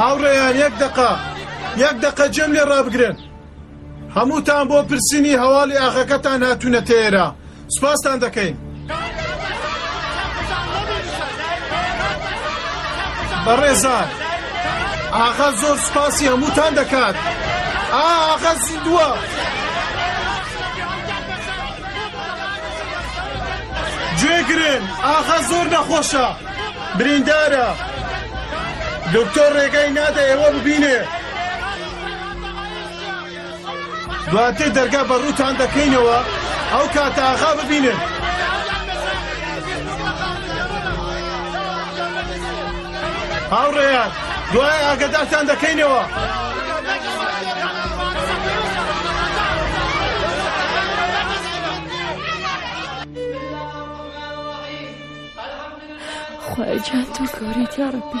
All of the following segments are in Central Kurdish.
هاوڕێیان یەک دقا یەک دقە جێم لێ ڕابگرن هەمووتان بۆ پرسینی هەواڵی ئاخەکەتان هاتوونە تێرە سوپاستان دەکەین. بەڕێزان ئاغا زۆر سوپاسی هەمووتان دەکات ئاغا زیندووە. گوێگرن ئاغا زۆر نەخۆشە بریندارە دکتۆر ڕێگای نادە ئێوە ببینێ. دواتر دەرگا بە ڕووتان دەکەینەوە ئەو کاتە ئاغا ببینن. هاوڕێیان دوای ئاگدارتان دەکەینەوە. خۆجان تۆ گەورەی تیاڕەبی.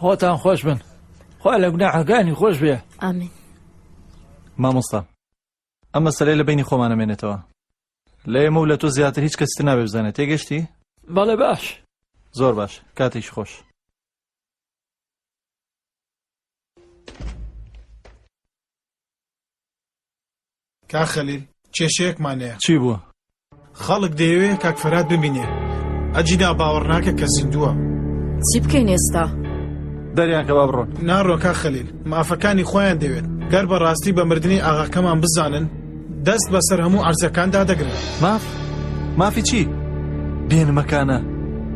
خۆتان خۆش بن خۆ لە گوناحەکانی خۆش بێ ئامین مامۆستا ئەم مەسەرەی لە بینی خۆمانەمێنێتەوە لە ئێمە و لە تۆ زیاتر هیچ کەستی نابێ بزانێت تێگەشتی بەڵێ باش زۆر باش کاتێکی خۆش کاک خەلیل کێشەیەکمان هەیە چی بووە؟ خەڵک دەیەوێ کاک فەرات ببینێ ئەجیدا باوەڕ ناکە کە زیندووە چی بکەین ئێستا؟ دەریان کە با بڕۆن ناڕۆ کاک خەلیل مافەکانی خۆیان دەوێت گەر بەڕاستی بە مردنی ئاغاکەمان بزانن دەست بەسەر هەموو عەرزەکاندا دەگرن ماف مافی چی؟ بێنمەکانە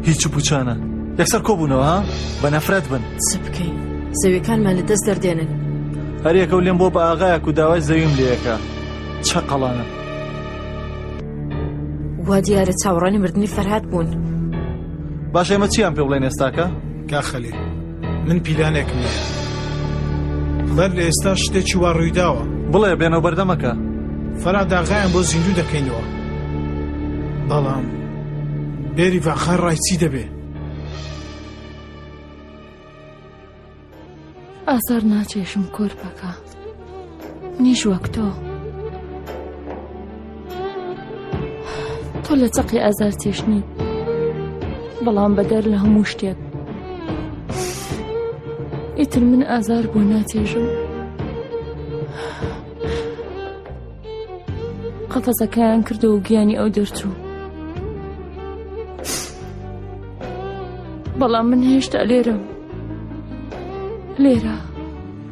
هیچ و پوچانە یەکسەر کۆبوونەوە ها بە نەفرەت بن چ بکەین زەویەکانمان لە دەست دەردێنن هەریەکە و لێم بۆ بە ئاغایەک و داوای زەویم لەکە چەقەڵانە وا دیارە چاوەڕانی مردنی فەرهاد بوون باشە ئێمە چیان پێ بڵێن ئێستاکە؟ کا خەلێ من پیلانێکم هەیە بەر لە ئێستا شتێکی وا ڕوویداوە بڵێ بێنەوە بەردەمەکە فەرا داغایان بۆ زیندوو دەکەینەوە بەڵام بێری ڤاخار ڕای چی دەبێ ئازار ناچێشم کۆرپەکە منیش وەک تۆ تۆ لە چەقی ئازار تێشنی بەڵام بەدەر لە هەموو شتێک ئیتر من ئازار بۆ ناتێژم قەفەزەکەیان کردەوە گیانی ئەو دەرچوو بەڵام من هێشتا لێرەم لێرە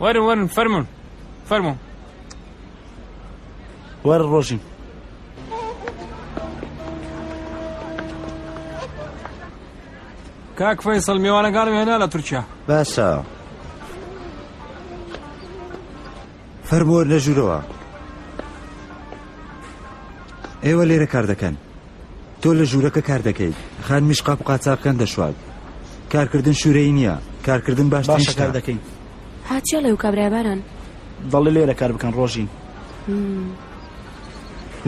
وەرن وەرن فەرمونون فەرمو وەر ڕۆژین کاک فەیسەڵ میوانەکانم هێنا لە تورکیا بەسە فەرموو لە ژوورەوە. ئێوە لێرە کار دەکەن تۆ لە ژوورەکە کار دەکەیت خانمیش قاپ قاچاقکەن دەشوات کارکردن شوورەی نییە کارکردن باش باشە کار دەکەین هاچیە لەو کابراباران دەڵێ لێرە کار بکەن ڕۆژین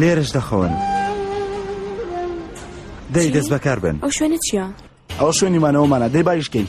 لێرەش دەخەون دەی دەست بەکار بن ئەو شوێنە چییە؟ ئەو شوێنی مانەوەمانە دەی بایشکەین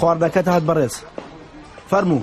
خواردنەکەت هات بەڕێز فەرموو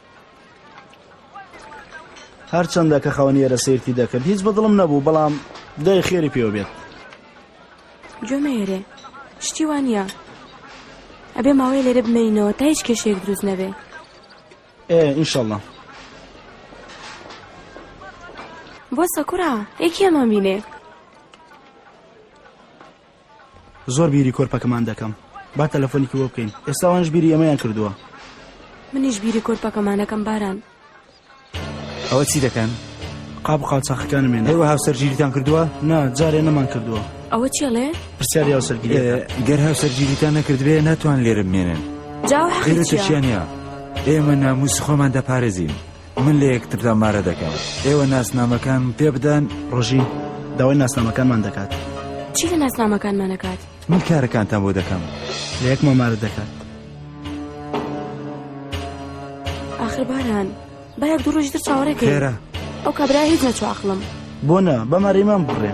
هەرچەندە کە خاوەنیێرە سیرتی دەکرد هیچ بە دڵم نەبوو بەڵام دای خێری پێوە بێت گوێمەێرێ شتی وانە ئەبێ ماوەی لێرە بمینەوە تا هیچ کێشێک دروست نەبێ ئێ ئینشەڵە بۆ سەکوڕا یەکێمان بینێ زۆر بیری کۆرپەکەمان دەکەم با تەلەفۆنێکی بۆ بکەین ئێستا وانش بیری ئەمەیان کردووە منیش بیری کۆرپەکەمانەکەم باران ئەوە چی دەکەن؟ قاب قاچاخەکانم هێن ئێوە هاوسەرگیریتان کردووە نا جارێ نەمان کردووە ئەوە چێڵێ؟ پرسیاری هاوسەرگیری گەر هاوسەرگیریتان نەکردبێ ناتوان لێرە بمێنن جاوە حەقیرە چیانە ئێمە ناموس خۆمان دەپارێزین. من لە یەکتردا مارە دەکەم ئێوە ناسنامەکان پێبدەن ڕژین داوای ناسنامەکانمان دەکات چی لە ناسنامەکانمانەکات من کارەکانتان بۆ دەکەم لە یەکمە مارە دەکات آخر باران بایەک دوو ڕۆژتر چاوەڕێ خێرە ئەو کابرا هیچ نەچوە عقلم بۆ نە بەماریمان بڕێ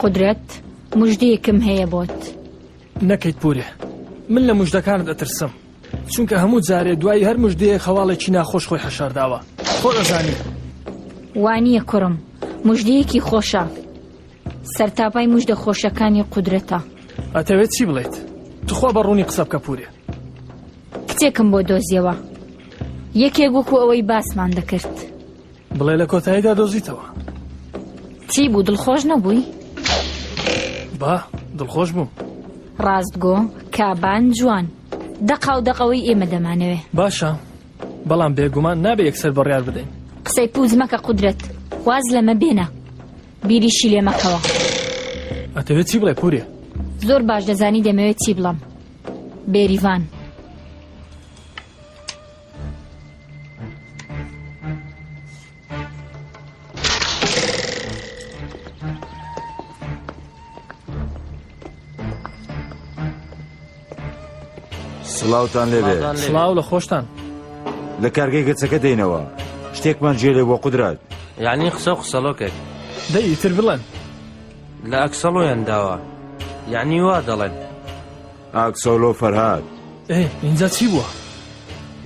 قودرەت، مژدەیەکم هەیە بۆت. نەکەیت پورێ، من لە مژدەکانت ئەترسم، چونکە هەموو جارێ دوای هەر مژدەیەک هەواڵێکی ناخۆش خۆی حەشارداوە، خۆت ئەزانی. وانییە کوڕم، مژدەیەکی خۆشە، سەرتاپای مژدە خۆشەکانی قودرەتە. ئەتەوێت چی بڵێیت؟ توخوا بە ڕوونی قسە بکە پورێ. کچێکم بۆ دۆزیەوە، یەکێک وەکو ئەوەی باسمان دەکرد. بڵێ لە کۆتاییدا دۆزیتەوە چی بوو دڵخۆش نەبووی؟ با دڵخۆش بووم ڕاستگۆ کابان جوان دەقا و دەقەوەی ئێمە دەمانەوێ باشە بەڵام بێگومان نابێ یەکسەر بڕیار بدەین قسەی پوز مەکە قدرت واز لەمە بێنە بیریشی لێ مەکەوە ئەتەوێت چی بڵێ پورێ زۆر باش دەزانی دەمەوێت چی بڵم بێریڤان سڵاوتان لێبێ سڵاو لە خۆشتان لە کارگەی گەچەکە دێنەوە شتێکمان جێ لێ بۆ قدرات یعنی قسە و قسەڵۆکێک دەیتر بڵێن لە ئەکسەڵۆیان داوە یعنی وا دەڵێن ئاک سۆلۆ فەرهاد. ئێ ئینجا چی بووە؟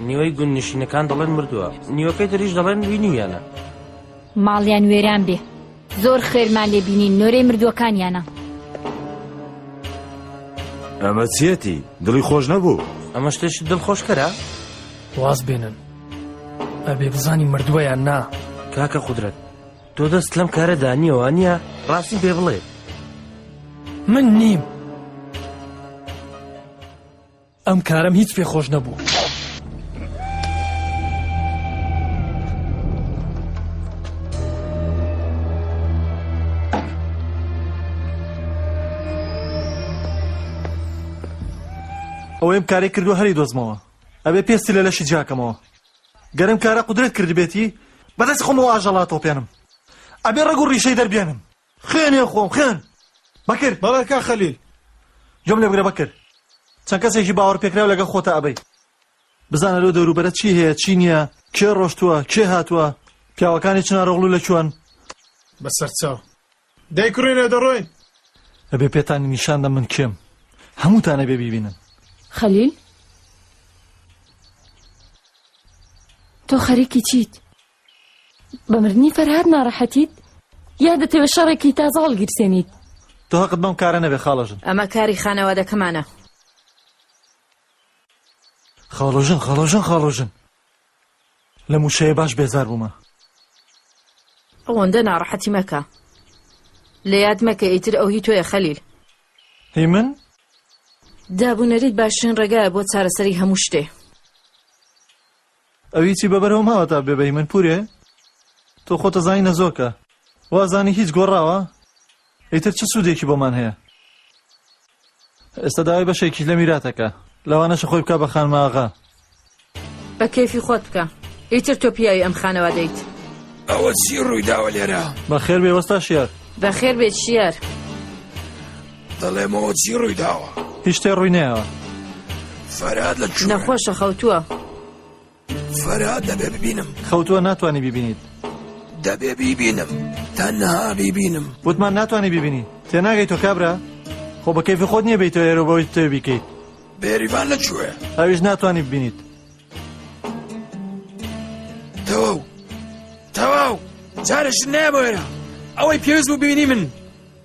نیوەی گوند نشینەکان دەڵێن مردووە نیوەکەی تریش دەڵێن وینیویانە ماڵیان وێران بێ زۆر خێرمان لێ بینین نۆرەی مردووەکانیانە ئەمە چیەتی دڵی خۆش نەبوو ئەمە شتێش دڵ خۆشکەرە واز بێنن ئەبێ بزانی مردووەیان نا کاکە قدرەت تۆ دەست لەم کارە دانیەوە نییە ڕاستیم پێ بڵێ من نیم ئەم کارم هیچ پێ خۆش نەبوو. ئەوەیم کارێک کردو هەری دۆزمەوە ئەبێ پێستی لە لەشی جاکەمەوە گەرم کارە قودرەت کردبێتی بەدەست خۆمەوە ئاژەڵا تۆپێنم ئەبێ ڕەگ و ڕیشەی دەربێنم. خوێنێ خۆم خوێن بەکر. بەڵێ کاک خەلیل. گوێم لێ بگرە بەکر چەند کەسێکی باوەڕ پێکراو لەگەڵ خۆتا ئەبەی. بزانە لەو دەوروبەرە چی هەیە چی نییە، کێ ڕۆشتووە، کێ هاتووە، پیاوەکانی چنارۆغڵو لە کوێن؟ بەسەرچاو. دەیکڕینە دەڕۆین. ئەبێ پێتانی نیشان دەم من کێم. هەمووتان ئەبێ بیبینن. خەلیل؟ تۆ خەریکی چیت؟ بە مردنی فەرهاد ناڕەحەتیت؟ یا دەتەوێت شەڕێکی تازە هەڵگیرسێنیت؟ تۆ هەقت بەم کارە نەبێ خاڵەژن. ئەمە کاری خانەوادەکەمانە. خاڵۆژن خاڵۆژن خاڵۆژن. لەم وشەیە باش بێزار بوومە. ئەوەندە ناڕەحەتی مەکە. لەیاد مەکە ئیتر ئەو هی تۆیە خەلیل. هی من؟ دابونەریت باشترین ڕێگایە بۆ چارەسەری هەموو شتێ. ئەو هیچی بەبەرەوەم هاوە تا ببێ بە هی من پوورێ؟ تۆ خۆت ئەزانی نەزۆکە. وازانی هیچ گۆڕاوە؟ ئیتر چ سوودێکی بۆمان هەیە؟ ئێستا داوای بەشێکیش لە میرات ئەکا. لەوانەشە خۆی بکا بە خانمە ئاغا. بە کەیفی خۆت بکە. ئیتر تۆ پیاوی ئەم خانەوادەیت. ئەوە چی ڕووی داوە لێرە؟ بەخێر بێ وەستا شیار. بەخێر بێت شیار. دەڵێمەوە چی ڕووی داوە؟ هیچ شتێ ڕووی نەیاوە. فەرهاد لە کوێ؟ نەخۆشە خەوتووە. فەرا دەبێ ببینم خەوتووە ناتوانانی ببینیت دەبێ بیبینم تەنها بیبینم وتمان ناتوانانی ببینی تێناگەی تۆ کابرا خۆ بە کەیفی خۆت نییە بیتەوە ئێرە بەوەی تێ بیکەیت بێریبان لە کوێ ئەویش ناتوانانی ببینیت تەواو تەواو جارش نایە بۆێرە ئەوەی پێویست بوو بینی من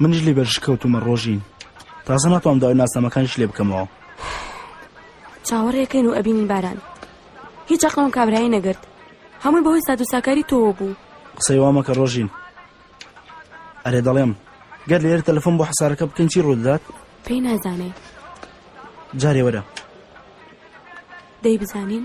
منیش لێ بەرش کەوتومە ڕۆژین تازە ناتوانم داوای ناسنامەکانیش لێ بکەمەوە چاوەڕێکەین و ئەبینین باران هیچ عقلم کابرایی نەگرت هەمووی بەهۆی ساد و ساکاری تۆوە بوو قسەی وامەکە ڕۆژین ئەرێ دەڵێم گەر لێر تەلفۆن بۆ حسارەکە بکەین چی ڕوودات پێی نازانێ جارێ وەرە دەی بزانین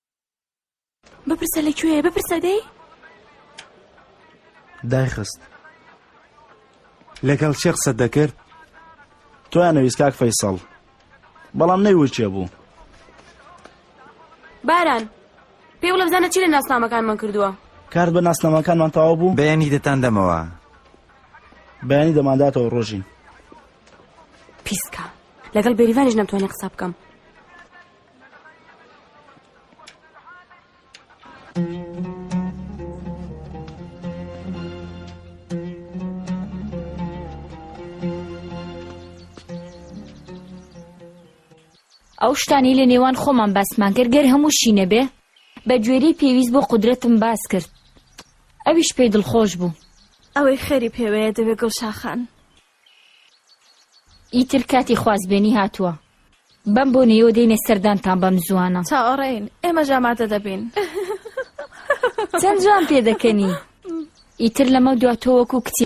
بپرسە لە کوێ بپرسە دەی دایخست لەگەڵ چێ قسە دەکرد تۆیان نەویست کاک فەیسەڵ بەڵام نەیوچێ بوو باران پێ وڵە بزانە چی لە ناسنامەکانمان کردووە کار بە ناسنامەکانمان تەواو بوو بەیانی دەتان دەمەوە بەیانی دەمانداتەوە ڕۆژین پیسکە لەگەڵ بێریڤانیش نەمتوانێت قسە بکەم ئەو شتانی لە نێوان خۆمان باسمان کرد گەر هەمووشی نەبێ بە گوێری پێویست بۆ قدرەتم باس کرد ئەویش پێی دڵخۆش بوو ئەوەی خێری پێوەیە دەوێ گڵشاخان ئیتر کاتی خوازبێنی هاتووە. بەم بۆنەیەوە دێینە سەر دانتان بەم زووانە. چاوەڕێین، ئێمەش ئامادە دەبین. چەند جوان پێ دەکەنی. ئیتر لەمەو دوا تۆ وەکو کچی.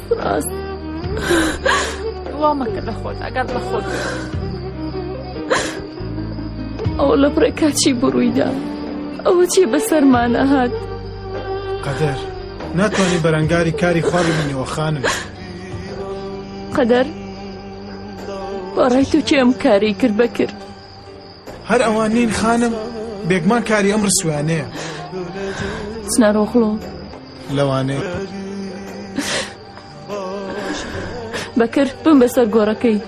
ڕاست وا مەکە لە خۆت ئەگەر لە خۆت ئەو لە بڕێ کاچی بڕوویدا ئەوە چی بەسەرمانە هات قەدەر ناتوانانی بەرەنگاری کاری خوا ببینەوە خانم قەدەر بەڕای تو کێم کاری کرد بەکرد هەر ئەوان نین خانم بێگمان کاری ئەم ڕسوانەیە سنارۆخڵۆ لەوانەیە بەکر بم بەسەر گۆڕەکەی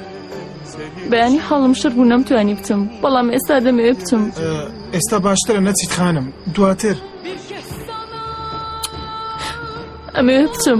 بەیانی حاڵم شەر بوو نەمتوانی بچم بەڵام ئێستا دەمەوێ بچم ئێستا باشترە نەچیت خانم دواتر ئەمەوێ بچم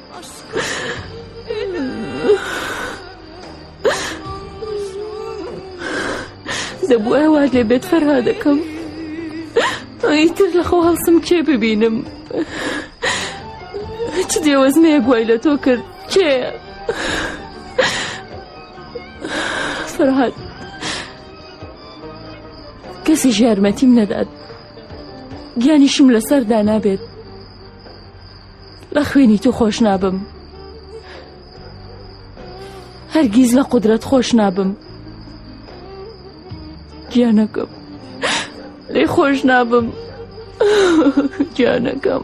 دەبووە وا لێ بێت فەرها دەکەم ئیتر لەخۆ هەڵسم کێ ببینم چ دێوەزمەیە گوای لە تۆ کرد کێ فەرهاد کەسیش یارمەتیم نەدات گیانیشم لەسەر دانابێت لە خوێنی تو خۆش نابم هەرگیز لە قدرەت خۆش نابم گیانەکەم لێ خۆش نابم گیانەکەم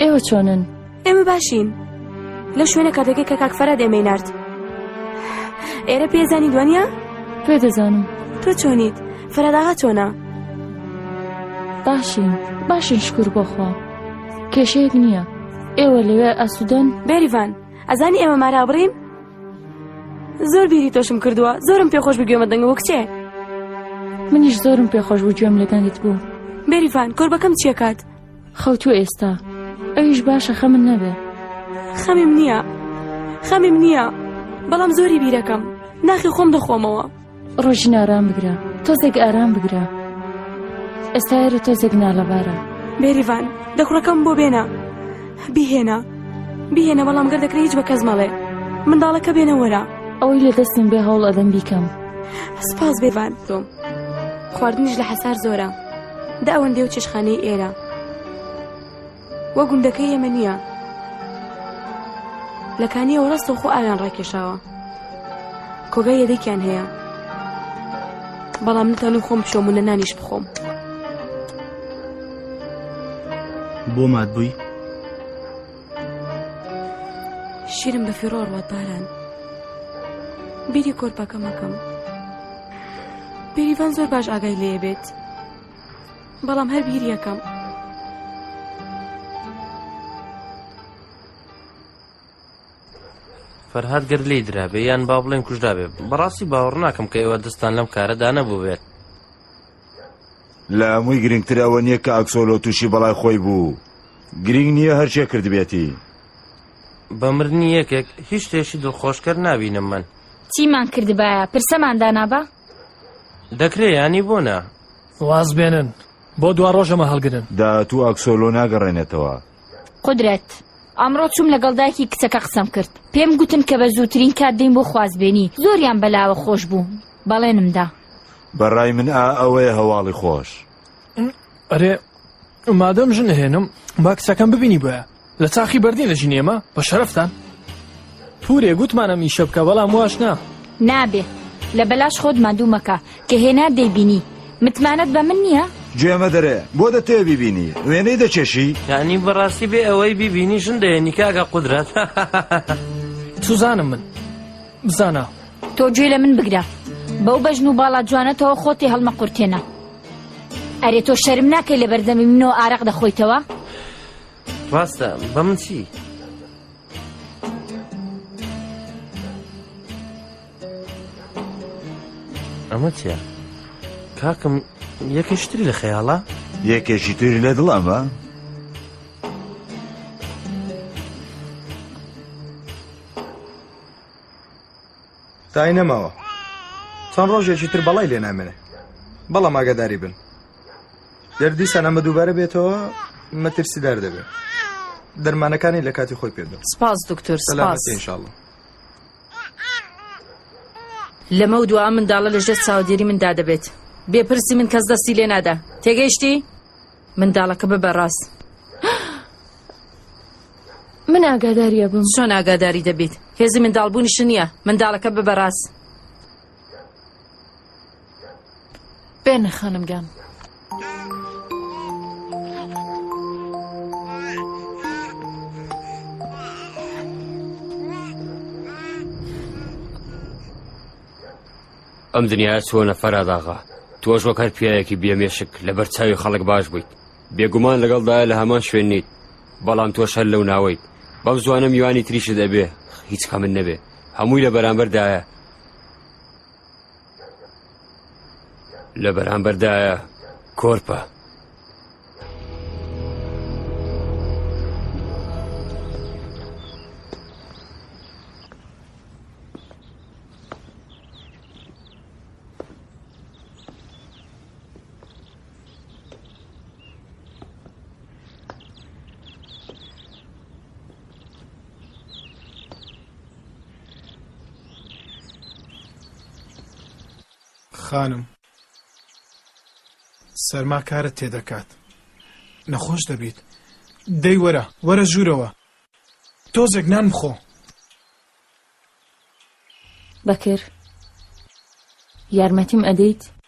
ئێوە چۆنن؟ ئێمە باشین لە شوێنە کاتەکە کە کاک فەراد ئێمەی نارد ئێرە پێزانی دوانە؟ پێ دەزانم تۆ چۆنیت فەراداغا چۆنا؟ باشین باشین شکر بۆخوا کێشەیەک نییە ئێوە لەوێ ئاسوودەن بێریڤان ئەزانی ئێمە مارا بڕین؟ زۆر بیری تۆشم کردووە زۆرم پێخۆش بگوێمە دەنگ وەک چێ منیش زۆرم پێخۆش بوو گوێم لە دەنگت بوو بێریڤان کۆربەکەم چیەکات؟ خەوتوو ئێستا ئەویش باشە خەمن نەبێ خەمیم نییە خەمیم نییە بەڵام زۆری بیرەکەم ناخی خۆم دەخۆمەوە ڕۆژین ئارام بگرە تۆزێک ئارام بگرە ئێستا ئێرە تۆزێک نالەبارە بێریڤان دەکڕەکەم بۆ بێنە بیهێنە بیهێنە بەڵام گەر دەکرێت هیچ بە کەس مەڵێ منداڵەکە بێنە وەرە ئەوەی لە دەستم بێ هەوڵ ئەدەم بیکەم سپاس بێڤان تۆم خواردنیش لە حەسار زۆرە دە ئەوەندەی و چێشخانەی ئێرە وە گوندەکەی ئێمە نییە لە کانیەوە ڕاستە خۆ ئاویان ڕاکێشاوە کۆگای یەدەکیان هەیە بەڵام نتانم خۆم پشۆمونە نانیش بخۆم بۆ مات بووی شیرم بە فیڕۆ ڕوات باران بیری کۆرپەکە مەکەم بێریڤان زۆر باش ئاگای لێ بێت بەڵام هەر بیر یەکەم فەرهاد گەر لی درابێ یان با بڵێن کوژدابێ بەڕاستی باوەڕ ناکەم کە ئێوە دەستان لەم کارەدا نەبوو بێت لە هەمووی گرنگتر ئەوە نییە کە ئەکسۆلۆ تووشی بەڵای خۆی بوو گرنگ نییە هەرچێ کردبێتی بە مردنی یەکێک هیچ شتێکی دڵخۆشکەر نابینم من چیمان کردبایە پرسەمان دانابا دەکرێ ینی بۆ نا واز بێنن بۆ دوا ڕۆژەمە هەڵگرن داهاتوو ئەکسۆلۆ ناگەڕێنێتەوە قودرەت، ئەمڕۆ چووم لەگەڵ دایکی کچەکە قسەم کرد، پێم گوتن کە بە زووترین کات دێین بۆ خوازبێنی، زۆریان بە لاوە خۆش بوو، بەڵێنم دا. بە ڕای من ئا ئەوەیە هەواڵی خۆش. ئەرێ مادەم ژن ئەهێنم با کچەکەم ببینیبایە، لە چاخی بەردین ئەژین ئێمە بە شەرەفتان. پورێ گوتمان ئەم ئیشە بکە بەڵام واش نا. نابێ لە بەلاش خۆت ماندوو مەکە کە هێنار دەیبینی متمانەت بە من نییە؟ گوێ مەدەرێ بۆ دەتەوێ بیبینی وێنەی دەکێشی؟ یانی بەڕاستی بێ ئەوەی بیبینی ژن دەیەنی کاکە قودرەت سوزانم من بزانە تۆ گوێ لە من بگرە بەو بەژن و باڵا جوانەتەوە خۆتی هەڵمەقورتێنە ئەرێ تۆ شەرم ناکەی لە بەردەمی منەوە ئارەق دەخۆیتەوە ڕاستە بە من چی؟ ئەمە چیە؟ کاکم یەکەشتری لە خەیاڵە؟ یەکێکی تری لە دڵەمە؟ دای نەماوە چەند ڕۆژێکی تر بەڵی لێ نامێنێ بەڵام ئاگاداری بن گەر دیسان ئەمە دووبارە بێتەوە مەترسیدار دەبێت دەرمانەکانی لە کاتی خۆی پێدا سپاس دکتۆر سپاس انشاءالله لەمە و دوا منداڵە لەژێر چاودێری مندا دەبێت بێپرسی من کەس دەستی لێ نادا تێگەیشتی منداڵەکە بە بەڕاست من ئاگاداریە بم چۆن ئاگاداری دەبیت هێزی منداڵبوونیش نییە منداڵەکە بە بەڕاست بێنە خانم گان. ئەم دنیا چۆنە فەراداغا تۆش وەکەر پیاەکی بێمێشک لە بەرچاوی خەڵک باش بوویت بێگومان لەگەڵدا لە هەمان شوێن نیت بەڵام تۆ شەر لەو ناوەیت بەم زوانە میوانی تریشت ئەبێ هیچ خەمن نەبێ هەمووی لە بەرامبەردایە لە بەرامبەردایە کۆرپە خانم، سەرما کارت تێ دەکات. نەخۆش دەبیت. دەی وەرە، وەرە ژوورەوە. تۆزێک نان بخۆ. بەکر، یارمەتیم ئەدەیت؟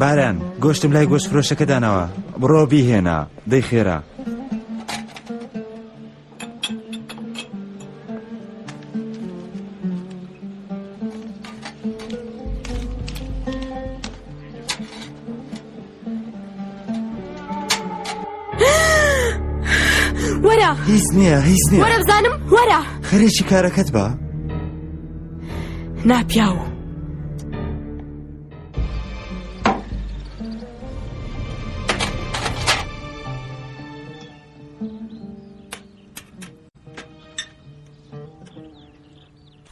باران، گۆشتم لای گۆشت فرۆشەکە داناوە، بڕۆ بیهێنە، دەی خێرا. هیچ نییە هیچ نییە وەرە بزانم وەرە خەرێکی کارەکەت بە ناپیاو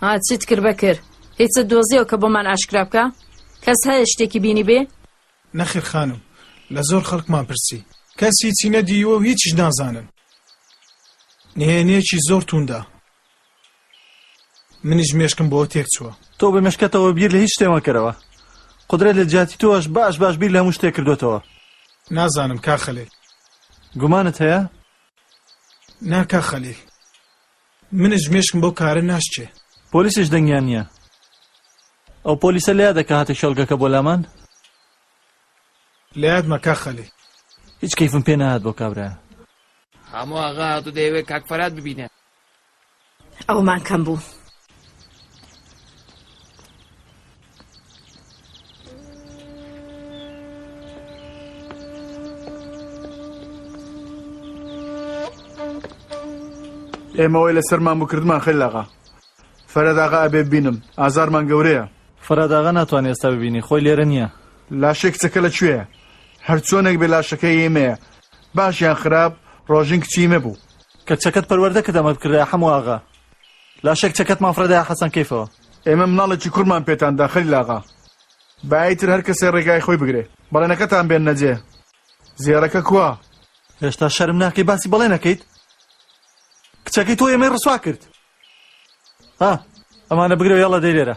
ها چیت کرد بەکر هیچت دۆزیەوە کە بۆمان ئاشکرا بکە کەس هەیە شتێکی بینی بێ نەخیر خانم لە زۆر خەڵکمان پرسی کەس هیچی نەدیوە و هیچیش نازانن نهێنێکی زۆر تووندا منیش مێشکم بۆ تێک چووە. تۆ بە مێشکەتەوە بیر لە هیچ شتێ مەکەرەوە. قودرەت لە جیاتی تۆش باش باش بیر لە هەموو شتێ کردۆتەوە. نازانم کاک خەلیل. گومانت هەیە؟ نا کاک خەلیل. منیش مێشکم بەو کارە ناشچێ. پۆلیسیش دەنگیان نییە. ئەو پۆلیسە لە یادە کە هاتە کێڵگەکە بۆ لامان؟ لە یادمە کاک خەلیل. هیچ کەیفم پێ نەهات بۆ کابرایە. هەموو ئاغا هاتوو دەیەوێ کاک فەرهاد ببینێ. ئەوەمان کەم بوو. ئێمەوەی لەسەر مامو کردمان خەل لاغا فەرەداغا ئەبێ بینم ئازارمان گەورەیە فەرەداغا ناتوانێت ئێستا ببینی خۆی لێرە نییە لاشێک چەکە لە کوێە هەرچۆنێک بێ لاشەکە ئێمەیە باشیان خراپ ڕۆژین کچیمە بوو کە چەکەت پەروەردە کردە مە بکردایە حەمە ئاغا لاشێک چەکەتمان فڕێدایە حەسەن کەیفەوە. ئێمە مناڵێکی کورمان پێتان دا خەلیل ئاغا. با ئیتر هەر کەسێ ڕێگای خۆی بگرێ. بەڵێنەکەتان بێننە جێ. زێڕەکە کوا؟ هێشتا شەرم ناکەی باسی بەڵێن ئەکەیت؟ کچەکەی تۆ ئێمەی ڕسوا کرد. ها ئەمانە بگرەوە یاڵڵا دەی لێرە.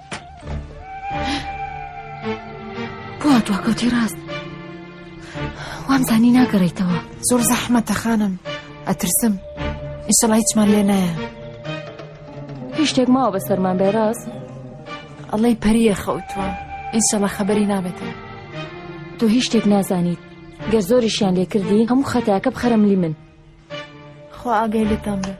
بۆهاتوە کەوتی ڕاست وامزانی ناگەڕیتەوە زۆر زەحمەتە خانم ئەترسم ئیسڵ هیچمان لێ نایە هیشتێک ماوە بە سەرمان بێ ڕاست ئەڵی پەریە خەوتوە ئینسەڵە خەبەری نابێتەوە تۆ هیچ شتێک نازانیت گەر زۆریشیان لێ کردی هەموو خەتاکە بخەرم لی من خۆ ئاگەی لێتان بێت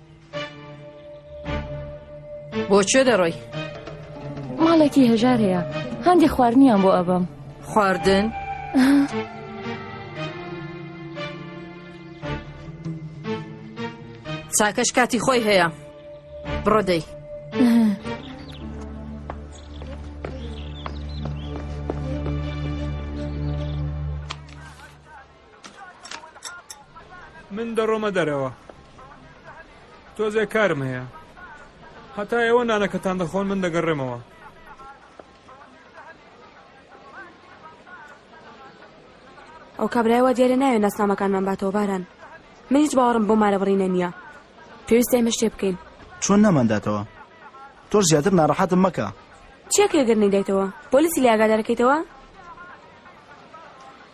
بۆ کوێ دەڕۆی؟ ماڵێکی هەژار هەیە هەندێ خواردنیان بۆ ئەبم خواردن؟ چاکەش کاتی خۆی هەیە بڕۆدەی. من دەڕۆمە دەرەوە تۆزێ کارم هەیە هەتا ئێوە نانەکەتان دەخۆن من دەگەڕێمەوە ئەو کابرایەوە دیارە ناوێت ناسنامەکانمان باتەوە باران من هیچ باوەڕم بۆ مارە بڕینە نییە پێویستە ئێمە شتێ بکەین چۆن نامانداتەوە تۆ زیاتر ناڕەحەتم مەکە چێکێگەر نەیدایتەوە پۆلیسی لە ئاگادارەکەیتەوە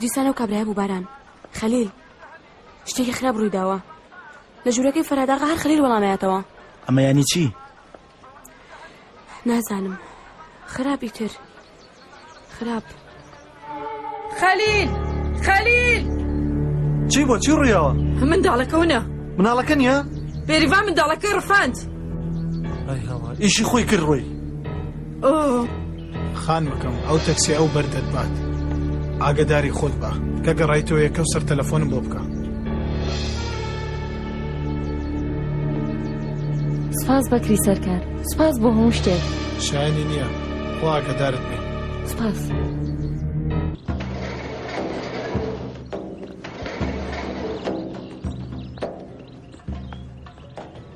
دیسان ئەو کابرایە بوو باران. خەلیل. شتێکی خراپ ڕووی داوە. لە ژوورەکەی فەرهاد ئاغا هەر خەلیل وەڵام ئەیاتەوە. ئەمە یانی چی؟ نازانم. خراپ ئیتر. خراپ. خەلیل! خەلیل! چی بۆ چی ڕوویەوە؟ منداڵەکە ونە. مناڵەکە نییە؟ بێریڤان منداڵەکەی ڕفاند. ئای هەوا ئیشی خۆی کرد ڕۆی. ئۆ. خانمەکەم ئەو تەکسیە ئەو بەر دەتبات ئاگداری خۆت بە کە گەڕایتەوە یەکە سەر تەلەفۆنم بۆ بکە سپاس بەکری سەرکار سپاس بۆ هەموو شتێک شایانی نییە خۆ ئاگدارت بێ سپاس.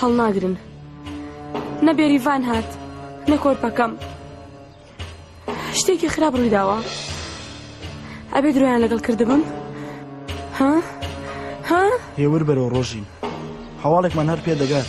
هەڵناگرن نە بێریڤان هات نە کۆرپەکەم شتێکی خراپ ڕوویداوە ئەبێ درۆیان لەگەڵ کردبم ها ها هێور بەرەوە ڕۆژین هەواڵێکمان هەر پێ دەگات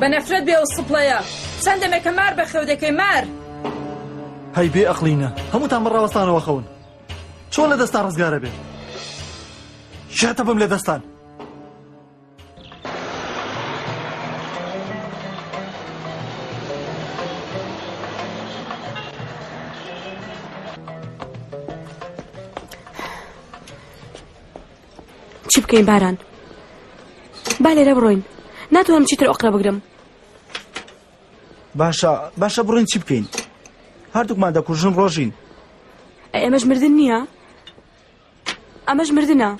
بە نەفرەت بێ ئەو سپڵەیە. چەند دەمێکە مار بەخێو دەکەی مار. هەی بێ ئەقڵینە هەمووتان بە ڕاوەستانەوە خەون چۆن لە دەستان ڕزگارە بێ شێتە بم لە دەستان چی بکەین باران با لێرە بڕۆین ناتوانم چیتر ئۆقرە بگرم باشە باشە بڕین چی بکەین هەردووکمان دەکوژن ڕۆژین ئێمەش مردن نییە ئەمەش مردە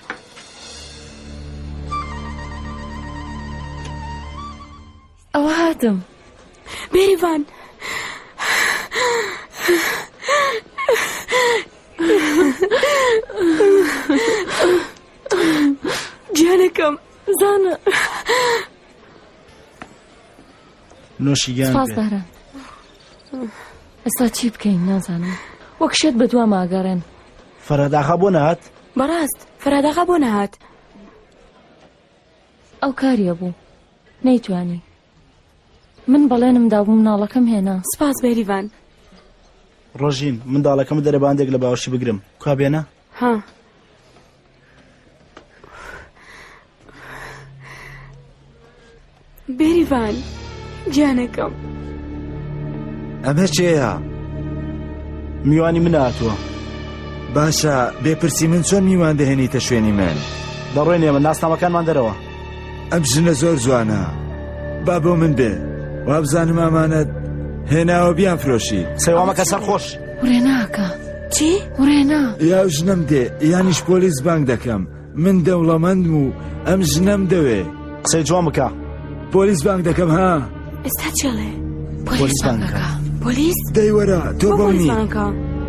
ئەوە هاتم بێریڤان گیانەکەم زانە نوشی گیان سپاس بێ. داران ئێستا چی بکەین نازانم وەک شێت بە دوا ماگەڕێن فەرەداخە بۆ نات بەڕاست فەراداغا بۆ نەهات ئەو کاریە بوو نەیتوانی من بەڵێنم دا بوو مناڵەکەم هێنا سپاس بەریڤان ڕۆژین منداڵەکەم دەرە باندێک لە باوەشی بگرم کا بێنە ها بێریڤان گیانەکەم ئەمە چێە میوانی من هاتووە باشە بێپرسی من چۆن میوان دەهێنیتە شوێنی من دەڕێنێمە ناسنامەکانمان دەرەوە ئەم ژنە زۆر جوانە با بۆ من بێ وابزانم ئامانەت هێناوە بیان فرۆشی سێوامەکە سەر خۆش ڕێناکە چی ڕێنا یا ژنم دێ یانیش پۆلیس بانگ دەکەم من دەوڵەمەندم و ئەم ژنم دەوێ قسەی جوان بکە پۆلیس بانگ دەکەم ها ئێستا چێڵێ پۆلیس بانکەکە پۆلیس دەی وەرە تۆ بۆ پۆلیس نی بانکە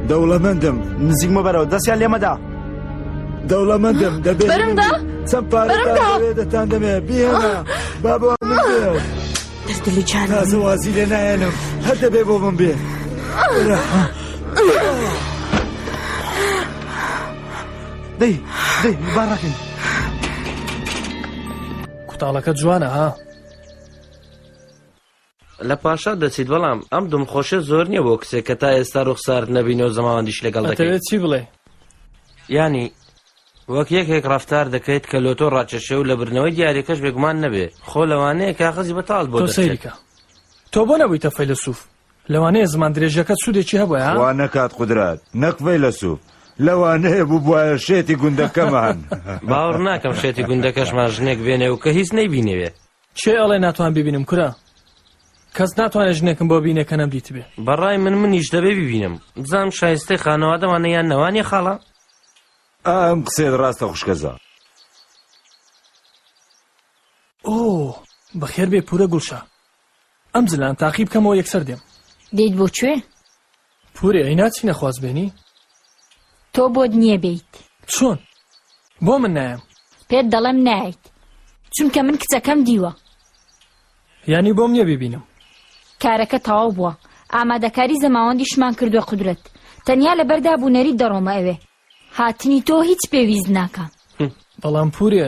دەوڵەمەندم نزیکمە بەرەوە دەستیان لێمەدا دەوڵەمەندم دەبێت بەرمدا؟ چەند پارە بەرمدا؟ دەبێت دەتان دەمێ بێنە با بۆ من بێ دەردلی جان تازە وازی لێ نایەنم هەر دەبێ بۆ من بێ وەرە. دەی دەی باڕەکەی کوتاڵەکە جوانە ها لە پاشا دەچیت بەڵام ئەم دم خۆشە زۆر نییە بۆ کچێک کە تا ئێستا ڕوخسارت نەبینی و زەماوەندیش لەگەڵ دەکەیت ئەتەوێت چی بڵێ یانی وەک یەکێک ڕفتار دەکەیت کە لۆتۆ ڕاکێشێ و لە برنەوەی دیارەکەش بێگومان نەبێ خۆ لەوانەیە کاغەزی بەتاڵ بۆ تۆ دەچێت سەیریکە تۆ بۆ نەبوویتە فەیلسوف لەوانەیە زمان درێژەکەت سوودێکی هەبوایە ها؟ وا نەکات قودرات نەک فەیلەسوف لەوانەیە ببوایە شێتی گوندەکەمان باوەڕ ناکەم شێتی گوندەکەشمان ژنێک بێنێ و کە هیچ نەیبینێوێ کێ ئەڵێ ناتوان بیبینم کورە کەس ناتوانێت ژنێکم بۆ بینێ کە نەم دیتبێ بەڕای من منیش دەبێ ببینم بزانم شایستەی خانەوادەمانە یان نەوانە خاڵە ئەم قسێت ڕاستە خوشکەزا ئۆ بەخێر بێ پورە گوڵشە ئەم زلان تاقی بکەمەوە یەکسەر دێم دێیت بۆ کوێ؟ پورێ ئەی ناچی نەخواست بێنی. تۆ بۆت نییە بێیت. چۆن؟ بۆ من نایەم؟ پێت دەڵێم نایەیت. چونکە من کچەکەم دیوە. یانی بۆم نییە بیبینم. کارەکە تەواو بووە. ئامادەکاری زەماوەندیشمان کردووە قودرەت. تەنیا لەبەردا بوو نەریت دەڕۆمە ئەوێ. هاتنی تۆ هیچ پێویست ناکا. بەڵام پورێ.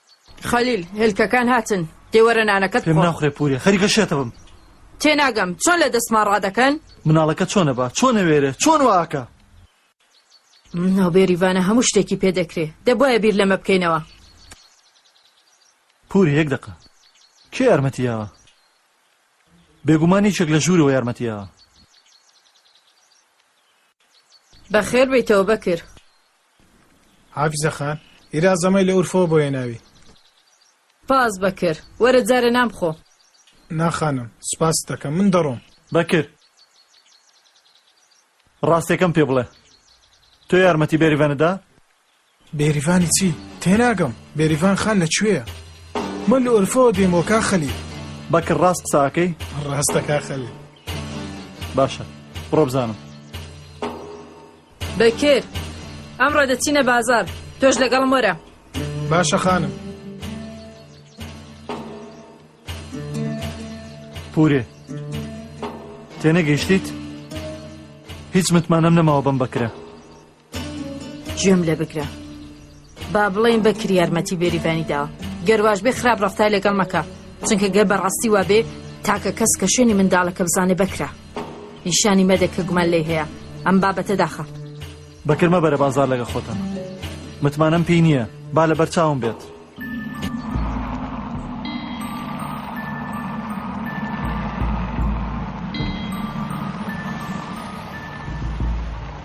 خەلیل، هێلکەکان هاتن. دێ وەرە نانەکەت پێم بخۆ. ناخورێ پورێ خەریکە شێتە بم تێناگەم، چۆن لە دەستمان ڕادەکەن؟ مناڵەکە چۆنە با چۆن ئەوێرێ چۆن وا ئەکا. نا بێریڤانە هەموو شتێکی پێ دەکرێ. دەبوایە بیر لەمە بکەینەوە. پورێ یەک دەقە. کێ یارمەتی یاوە؟ بێگومان یەکێک لە ژوورەوە یارمەتی یاوە. بەخێر بێیتەوە بەکر. حافزە خان، ئیرا زەمەی لە ئورفەوە بۆ هێناوی؟ باز بەکر، وەرە جارێ نان بخۆ. نا خانم، سوپاست دەکەم، من دەڕۆم. بەکر، ڕاستێکەم پێ بڵێ، تۆ یارمەتی بێریڤەنت دا؟ بێریڤانی چی؟ تێناگەم، بێریڤان خان لە کوێیە؟ من لە ئورفەوە دێمەوە کاک خەلیل. بەکر، ڕاست قسە ئەکەی؟ ڕاستە کاک خەلیل. باشە، بڕۆ بزانم. بەکر، ئەمڕۆ دەچینە بازاڕ، تۆش لەگەڵم وەرە. باشە خانم. پورێ، تێنەگەیشتیت؟ هیچ متمانەم نەماوە بەم بەکرە. گوێم لێ بگرە. با بڵێین بەکر یارمەتی بێریڤانی داوە گەر واش بێ خراپ ڕەفتای لەگەڵ مەکە چونکە گەر بەڕاستی وا بێ تاکە کەس کە شوێنی منداڵەکە بزانێ بەکرا نیشانی مەدە کە گومان لێ هەیە ئەم بابەتە داخە بەکر مەبەرە بازار لەگە خۆتەمە متمانەم پێی نییە با لە بەرچاوم بێت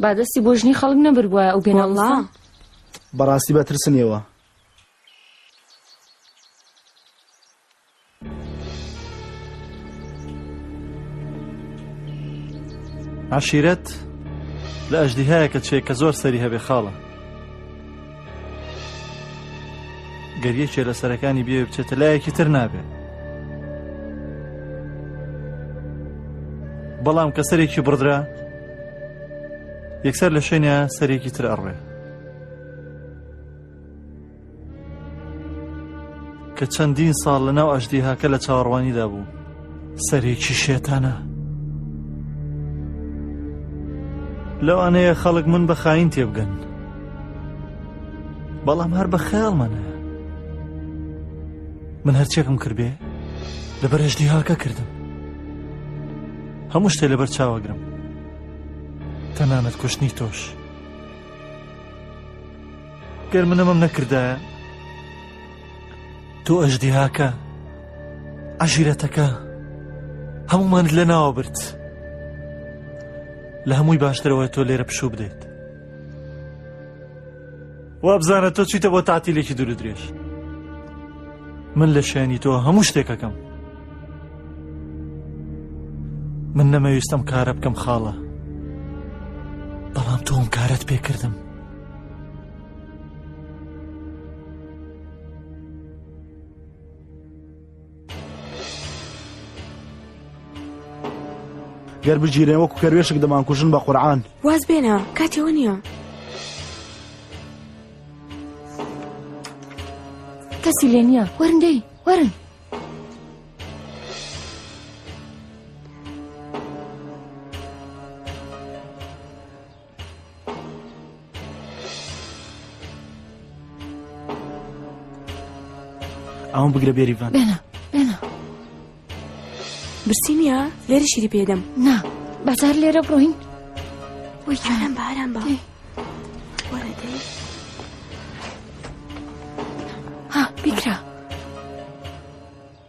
با دەستی بۆ ژنی خەڵک نەبربوایە ئەو بێنە وەڵا بەڕاستی بەترسن ئێوە عشیرەت لە ئەژدیهایەکە چێ کە زۆر سەری هەبێ خاڵە گەر یەکێ لە سەرەکانی بێ بچێتە لایەکی تر نابێ بەڵام کە سەرێکی بڕدرا یەکسەر لە شوێنە سەرێکی تر ئەڕێ کە چەندین ساڵ لە ناو ئەژدی هاکە لە چاوەڕوانیدا بوو سەرێکی شێتانە لەوانەیە خەڵک من بە خاین تێبگەن بەڵام هەر بە خەیاڵمانە من هەرچێکم کردێ لە بەرەژدی هاکە کردم هەموو شتێ لەبەر چاوەگرم تەنانەت کوشتنی تۆش گەر منەمەم نەکردایە تۆ ئەژدیهاکە عژیرەتەکە هەمومان لە ناوە برد لە هەمووی باشترەوەی تۆ لێرە پشوو بدەیت وابزانە تۆ چیتە بۆ تاتیلێکی دوور درێژ من لە شوێنی تۆ هەموو شتێکەکەم من نەمەویستم کارە بکەم خاڵە بەڵام تۆم کارت پێکردم گەر بگیرێ وەکو کەروێشک دەمان کوژن بە قورآان واز بێنە کاتیەوە نییە کەسی لێ نییە وەرندەی وەرن ئەوم بگرە بێریڤان بێنە بێنە برسی نییە لێرە شیری پێدەم نا بەزار لێرە بڕۆین وەی جوانم باران بە وەرە دێ ها بیکرا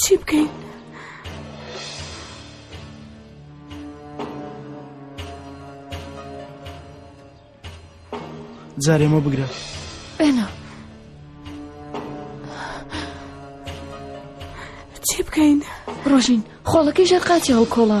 چی بکەین؟ جارێ مە بگرە بێنە چی بکەین؟ ڕۆژین خۆڵەکەی ژێر قاچی هەڵکۆڵە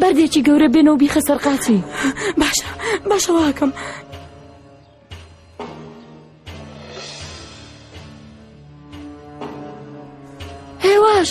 بەردێکی گەورە بێنە و بیخە سەرقاچی باشە باشەواکەم هێواش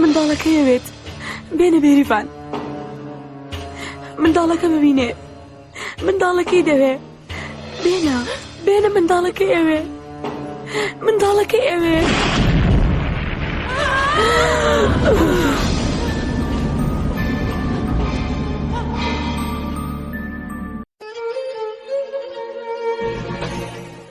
منداڵەکە یەوێت بێنە بێریڤان منداڵەکە ببینێ منداڵەکەی دەوێ بێنە بێنە منداڵەکە ئەوێ منداڵەکە ئەوێ